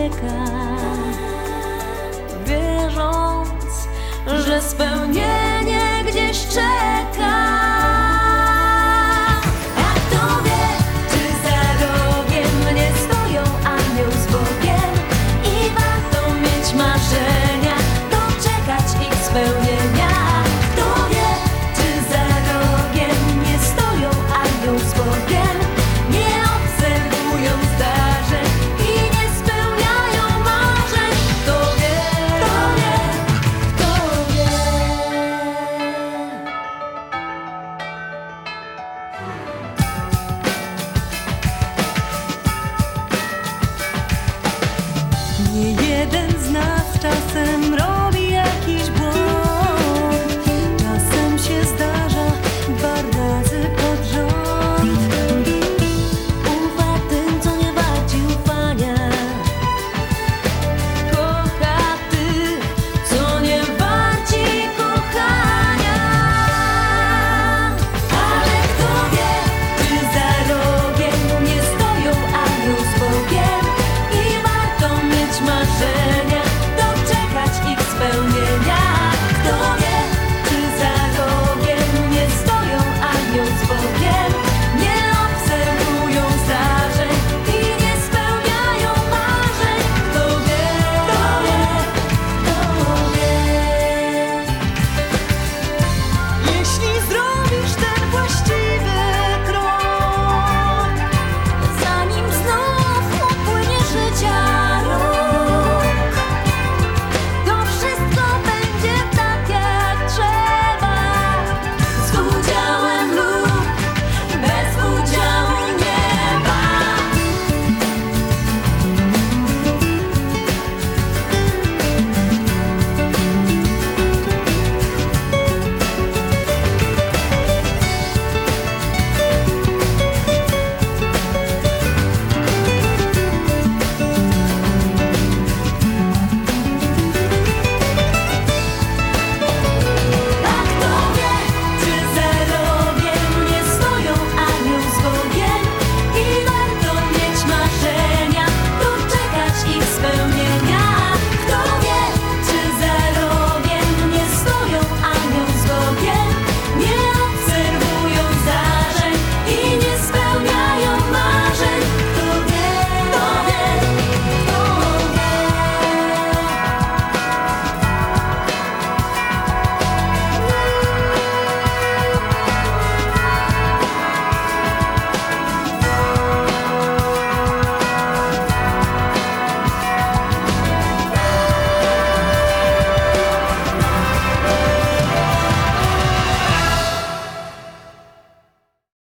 marzenia ucieka, wierząc, że spełnienie gdzieś czeka.